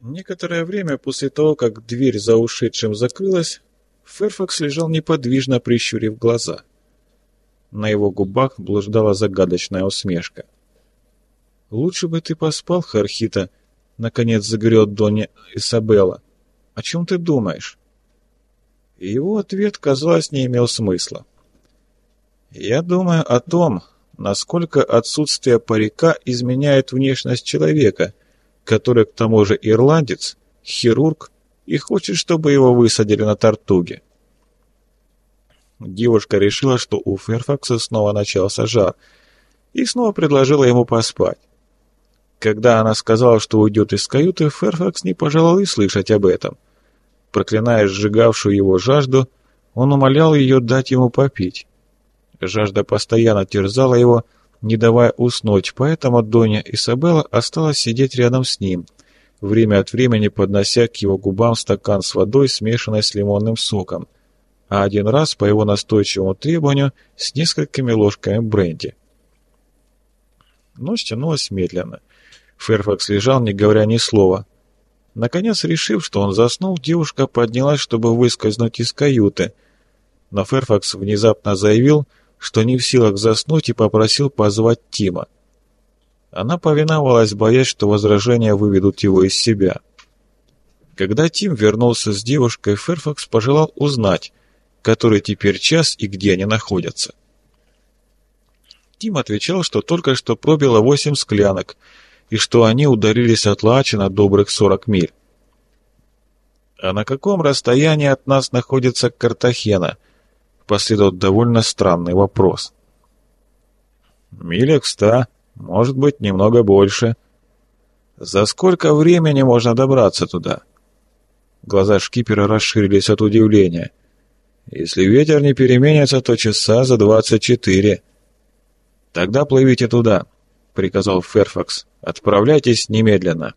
Некоторое время после того, как дверь за ушедшим закрылась, Ферфакс лежал неподвижно, прищурив глаза. На его губах блуждала загадочная усмешка. «Лучше бы ты поспал, Хархита», — наконец заговорил Донни Исабелла. «О чем ты думаешь?» Его ответ, казалось, не имел смысла. «Я думаю о том, насколько отсутствие парика изменяет внешность человека, который к тому же ирландец, хирург, и хочет, чтобы его высадили на Тартуге. Девушка решила, что у Ферфакса снова начался жар, и снова предложила ему поспать. Когда она сказала, что уйдет из каюты, Ферфакс не пожелал и слышать об этом. Проклиная сжигавшую его жажду, он умолял ее дать ему попить. Жажда постоянно терзала его, не давая уснуть, поэтому Доня Isabella осталась сидеть рядом с ним, время от времени поднося к его губам стакан с водой, смешанной с лимонным соком, а один раз, по его настойчивому требованию, с несколькими ложками бренди. Ночь тянулась медленно. Ферфакс лежал, не говоря ни слова. Наконец, решив, что он заснул, девушка поднялась, чтобы выскользнуть из каюты. Но Ферфакс внезапно заявил, что не в силах заснуть и попросил позвать Тима. Она повиновалась, боясь, что возражения выведут его из себя. Когда Тим вернулся с девушкой, Ферфакс пожелал узнать, который теперь час и где они находятся. Тим отвечал, что только что пробило восемь склянок, и что они ударились от Лача на добрых сорок миль. «А на каком расстоянии от нас находится Картахена?» Последовал довольно странный вопрос. «Милях ста», может быть, немного больше. За сколько времени можно добраться туда? Глаза шкипера расширились от удивления. Если ветер не переменится, то часа за двадцать четыре. Тогда плывите туда, приказал Ферфакс. Отправляйтесь немедленно.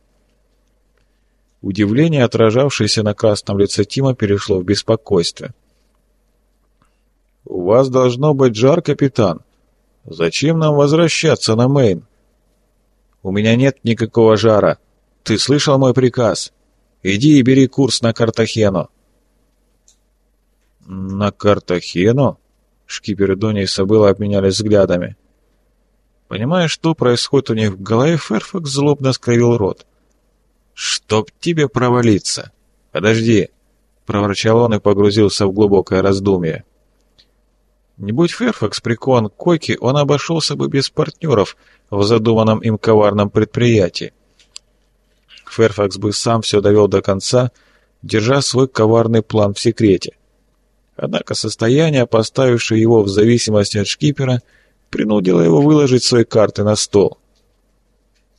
Удивление, отражавшееся на красном лице Тима, перешло в беспокойство. «У вас должно быть жар, капитан», Зачем нам возвращаться на Мейн? У меня нет никакого жара. Ты слышал мой приказ? Иди и бери курс на Картахену. На Картахену? Шкипер и Донни и Сабыла обменялись взглядами. Понимая, что происходит у них в голове, Ферфакс злобно скривил рот. «Чтоб тебе провалиться!» «Подожди!» — проворчал он и погрузился в глубокое раздумье. Не будь Ферфакс прикован к койке, он обошелся бы без партнеров в задуманном им коварном предприятии. Ферфакс бы сам все довел до конца, держа свой коварный план в секрете. Однако состояние, поставившее его в зависимости от шкипера, принудило его выложить свои карты на стол.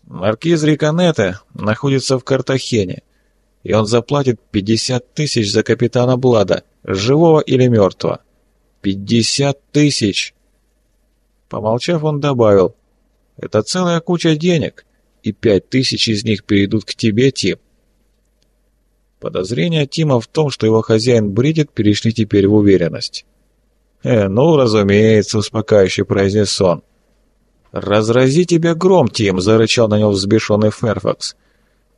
Маркиз Риконете находится в Картахене, и он заплатит 50 тысяч за капитана Блада, живого или мертвого. «Пятьдесят тысяч!» Помолчав, он добавил, «Это целая куча денег, и пять тысяч из них перейдут к тебе, Тим». Подозрения Тима в том, что его хозяин бредит, перешли теперь в уверенность. «Э, ну, разумеется», — успокаивающе произнес он. «Разрази тебя гром, Тим!» — зарычал на него взбешенный Ферфакс.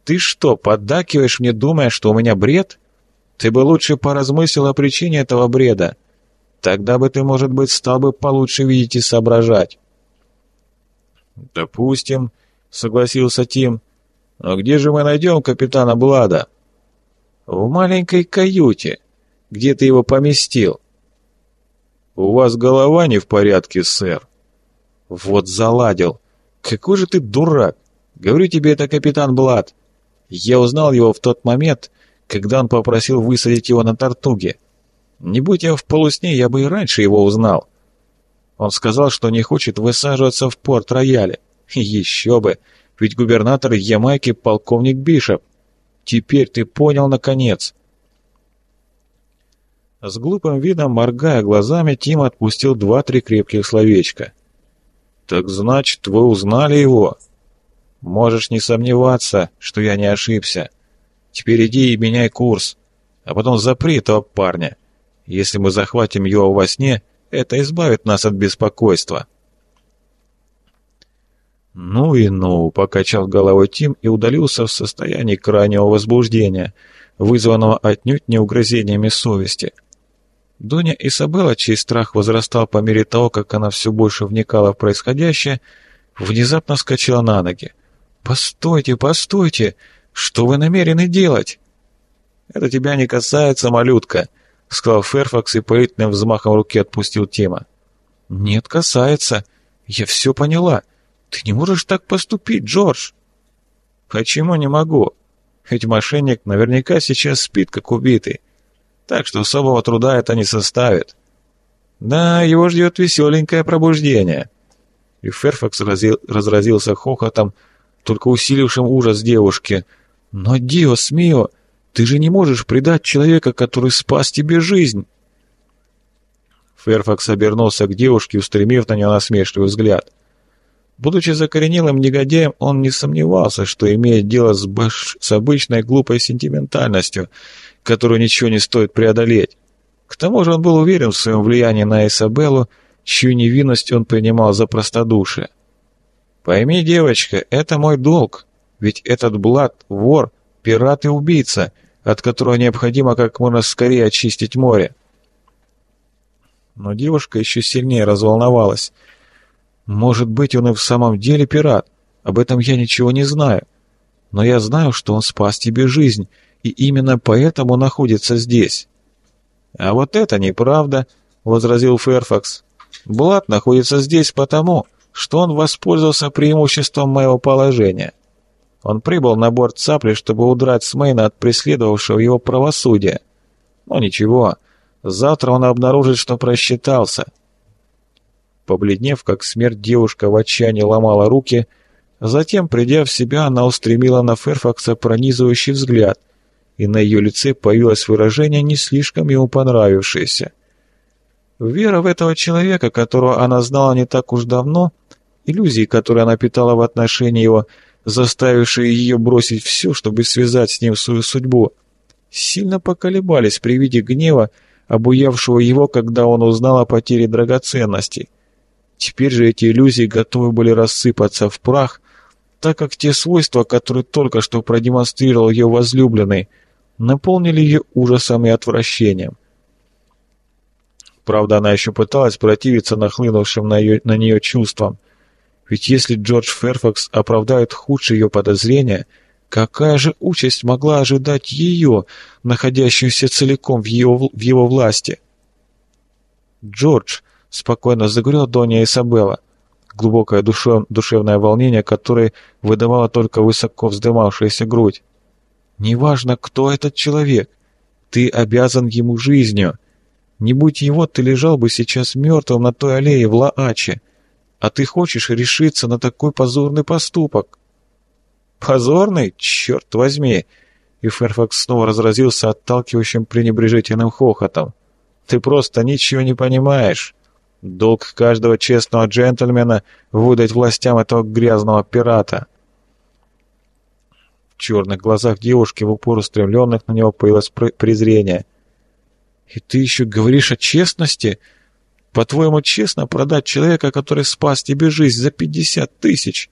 «Ты что, поддакиваешь мне, думая, что у меня бред? Ты бы лучше поразмыслил о причине этого бреда. Тогда бы ты, может быть, стал бы получше видеть и соображать. «Допустим», — согласился Тим. «Но где же мы найдем капитана Блада?» «В маленькой каюте. Где ты его поместил?» «У вас голова не в порядке, сэр». «Вот заладил. Какой же ты дурак. Говорю тебе, это капитан Блад. Я узнал его в тот момент, когда он попросил высадить его на Тартуге. Не будь я в полусне, я бы и раньше его узнал. Он сказал, что не хочет высаживаться в порт-рояле. Еще бы, ведь губернатор Ямайки полковник Бишоп. Теперь ты понял, наконец. С глупым видом, моргая глазами, Тим отпустил два-три крепких словечка. «Так значит, вы узнали его?» «Можешь не сомневаться, что я не ошибся. Теперь иди и меняй курс, а потом запри этого парня. Если мы захватим его во сне, это избавит нас от беспокойства. «Ну и ну», — покачал головой Тим и удалился в состоянии крайнего возбуждения, вызванного отнюдь не угрызениями совести. Доня Isabella, чей страх возрастал по мере того, как она все больше вникала в происходящее, внезапно вскочила на ноги. «Постойте, постойте! Что вы намерены делать?» «Это тебя не касается, малютка», — сказал Ферфакс и поэтным взмахом руки отпустил Тима. «Нет, касается. Я все поняла. Ты не можешь так поступить, Джордж». «Почему не могу? Ведь мошенник наверняка сейчас спит, как убитый. Так что особого труда это не составит. Да, его ждет веселенькое пробуждение». И Ферфакс разил, разразился хохотом, только усилившим ужас девушки. «Но, Диос Мио, ты же не можешь предать человека, который спас тебе жизнь!» Ферфакс обернулся к девушке, устремив на нее насмешливый взгляд. Будучи закоренелым негодяем, он не сомневался, что имеет дело с, баш... с обычной глупой сентиментальностью, которую ничего не стоит преодолеть. К тому же он был уверен в своем влиянии на Изабеллу, чью невинность он принимал за простодушие. «Пойми, девочка, это мой долг, ведь этот Блад — вор, пират и убийца, от которого необходимо как можно скорее очистить море». Но девушка еще сильнее разволновалась. «Может быть, он и в самом деле пират, об этом я ничего не знаю. Но я знаю, что он спас тебе жизнь, и именно поэтому находится здесь». «А вот это неправда», — возразил Ферфакс. «Блад находится здесь потому, что он воспользовался преимуществом моего положения. Он прибыл на борт цапли, чтобы удрать с Мейна от преследовавшего его правосудия. Но ничего, завтра он обнаружит, что просчитался. Побледнев, как смерть, девушка в отчаянии ломала руки, затем, придя в себя, она устремила на Ферфакса пронизывающий взгляд, и на ее лице появилось выражение, не слишком ему понравившееся. Вера в этого человека, которого она знала не так уж давно, иллюзии, которые она питала в отношении его, заставившие ее бросить все, чтобы связать с ним свою судьбу, сильно поколебались при виде гнева, обуявшего его, когда он узнал о потере драгоценностей. Теперь же эти иллюзии готовы были рассыпаться в прах, так как те свойства, которые только что продемонстрировал ее возлюбленный, наполнили ее ужасом и отвращением. Правда, она еще пыталась противиться нахлынувшим на, ее, на нее чувствам. Ведь если Джордж Ферфакс оправдает худшие ее подозрения, какая же участь могла ожидать ее, находящуюся целиком в его, в его власти? «Джордж», — спокойно заговорила Донья Исабелла, глубокое душев, душевное волнение, которое выдавало только высоко вздымавшаяся грудь. «Неважно, кто этот человек, ты обязан ему жизнью». Не будь его, ты лежал бы сейчас мертвым на той аллее в Лааче. А ты хочешь решиться на такой позорный поступок?» «Позорный? Черт возьми!» И Ферфакс снова разразился отталкивающим пренебрежительным хохотом. «Ты просто ничего не понимаешь. Долг каждого честного джентльмена — выдать властям этого грязного пирата». В черных глазах девушки, в упор устремленных на него, появилось презрение — и ты еще говоришь о честности? По-твоему, честно продать человека, который спас тебе жизнь за пятьдесят тысяч?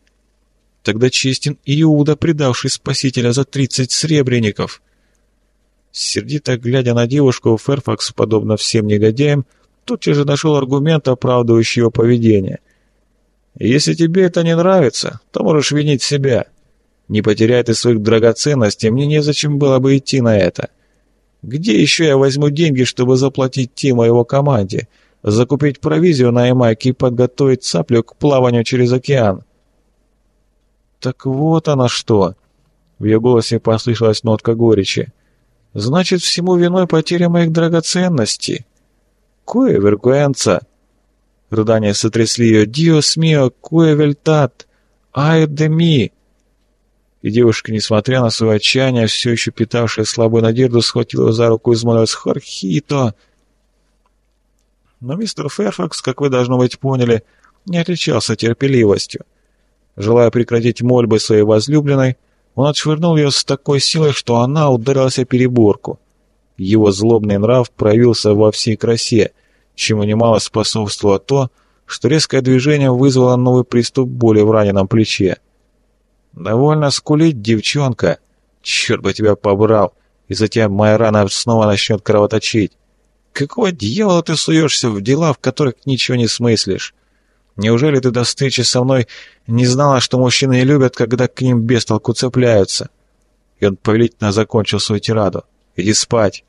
Тогда честен Иуда, предавший спасителя за тридцать сребреников. Сердито глядя на девушку, Ферфакс, подобно всем негодяям, тотчас же нашел аргумент, оправдывающий его поведение. «Если тебе это не нравится, то можешь винить себя. Не потеряй ты своих драгоценностей, мне незачем было бы идти на это. Где еще я возьму деньги, чтобы заплатить Тима его команде, закупить провизию на Ямайке и подготовить цаплю к плаванию через океан? Так вот она что. В ее голосе послышалась нотка горечи. Значит, всему виной потеря моих драгоценностей. Кое вергуэнца. Рыдания сотрясли ее. Диос мио, кое вельтат. Ай де ми и девушка, несмотря на свое отчаяние, все еще питавшая слабую надежду, схватила за руку и взмолилась «Хорхито!». Но мистер Ферфакс, как вы, должно быть, поняли, не отличался терпеливостью. Желая прекратить мольбы своей возлюбленной, он отшвырнул ее с такой силой, что она ударилась о переборку. Его злобный нрав проявился во всей красе, чему немало способствовало то, что резкое движение вызвало новый приступ боли в раненом плече. «Довольно скулить, девчонка! Черт бы тебя побрал! И затем моя рана снова начнет кровоточить! Какого дьявола ты суешься в дела, в которых ничего не смыслишь? Неужели ты до встречи со мной не знала, что мужчины любят, когда к ним без толку цепляются?» И он повелительно закончил свою тираду. «Иди спать!»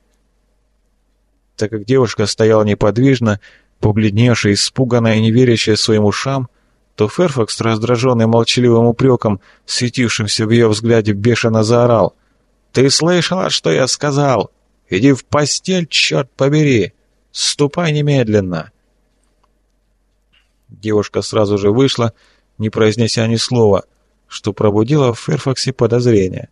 Так как девушка стояла неподвижно, побледневшая, испуганная и не верящая своим ушам, то Ферфакс, раздраженный молчаливым упреком, светившимся в ее взгляде, бешено заорал. «Ты слышала, что я сказал? Иди в постель, черт побери! Ступай немедленно!» Девушка сразу же вышла, не произнеся ни слова, что пробудило в Ферфаксе подозрение.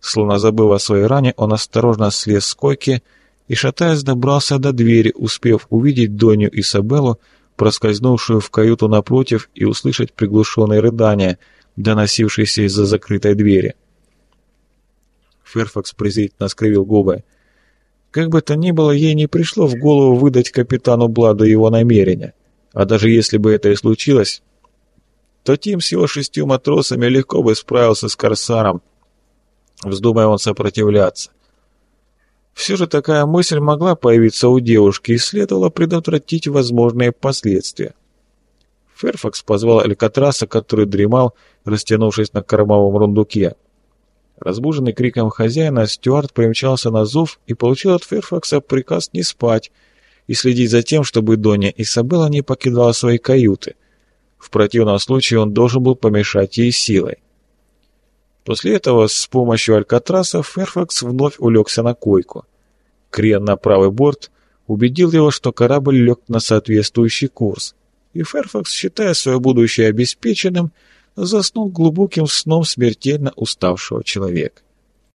Словно забыв о своей ране, он осторожно слез с койки и, шатаясь, добрался до двери, успев увидеть Доню Изабеллу, проскользнувшую в каюту напротив, и услышать приглушенные рыдания, доносившиеся из-за закрытой двери. Ферфакс презрительно скривил губы. Как бы то ни было, ей не пришло в голову выдать капитану Бладу его намерения. А даже если бы это и случилось, то Тим с его шестью матросами легко бы справился с Корсаром, вздумая он сопротивляться. Все же такая мысль могла появиться у девушки и следовало предотвратить возможные последствия. Ферфакс позвал Алькатраса, который дремал, растянувшись на кормовом рундуке. Разбуженный криком хозяина, Стюарт примчался на зов и получил от Ферфакса приказ не спать и следить за тем, чтобы Донья Исабелла не покидала своей каюты. В противном случае он должен был помешать ей силой. После этого с помощью Алькатраса Ферфакс вновь улегся на койку. Крен на правый борт убедил его, что корабль лег на соответствующий курс, и Ферфакс, считая свое будущее обеспеченным, заснул глубоким сном смертельно уставшего человека.